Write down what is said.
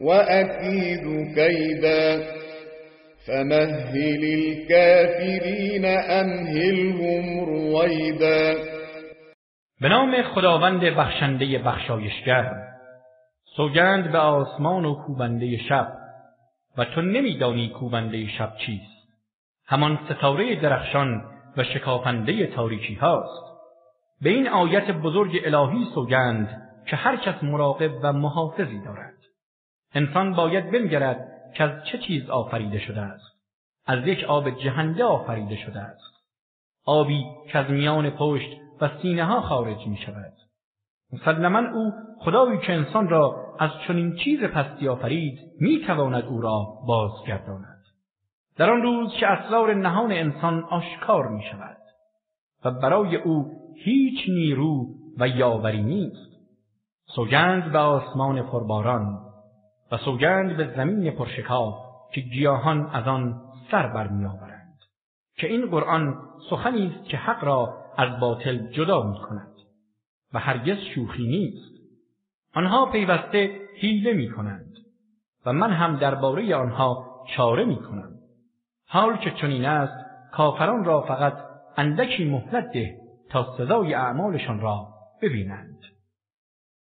وأكيد كيدا فمهل الكافرين أمهلهم رويدا به نام خداوند بخشنده بخشایشگر. سوگند به آسمان و کوبنده شب. و تو نمیدانی کوبنده شب چیست. همان ستاره درخشان و شکافنده تاریکی هاست. به این آیت بزرگ الهی سوگند که هر کس مراقب و محافظی دارد. انسان باید بنگرد که از چه چیز آفریده شده است. از یک آب جهنده آفریده شده است. آبی که از میان پشت و سینه ها خارج می شود مسلما او خدایی که انسان را از چنین چیز پستی آفرید می تواند او را بازگرداند. در آن روز که اسرار نهان انسان آشکار می شود و برای او هیچ نیرو و یاوری نیست. سوگند به آسمان پرباران و سوگند به زمین پرشکاف که گیاهان از آن سر برمیآورند. که این قرآن سخنی است که حق را از باطل جدا می کند و هرگز شوخی نیست. آنها پیوسته حیله می کنند و من هم درباره آنها چاره می کنم حال که چنین است کافران را فقط اندکی مهلت ده تا سزای اعمالشان را ببینند.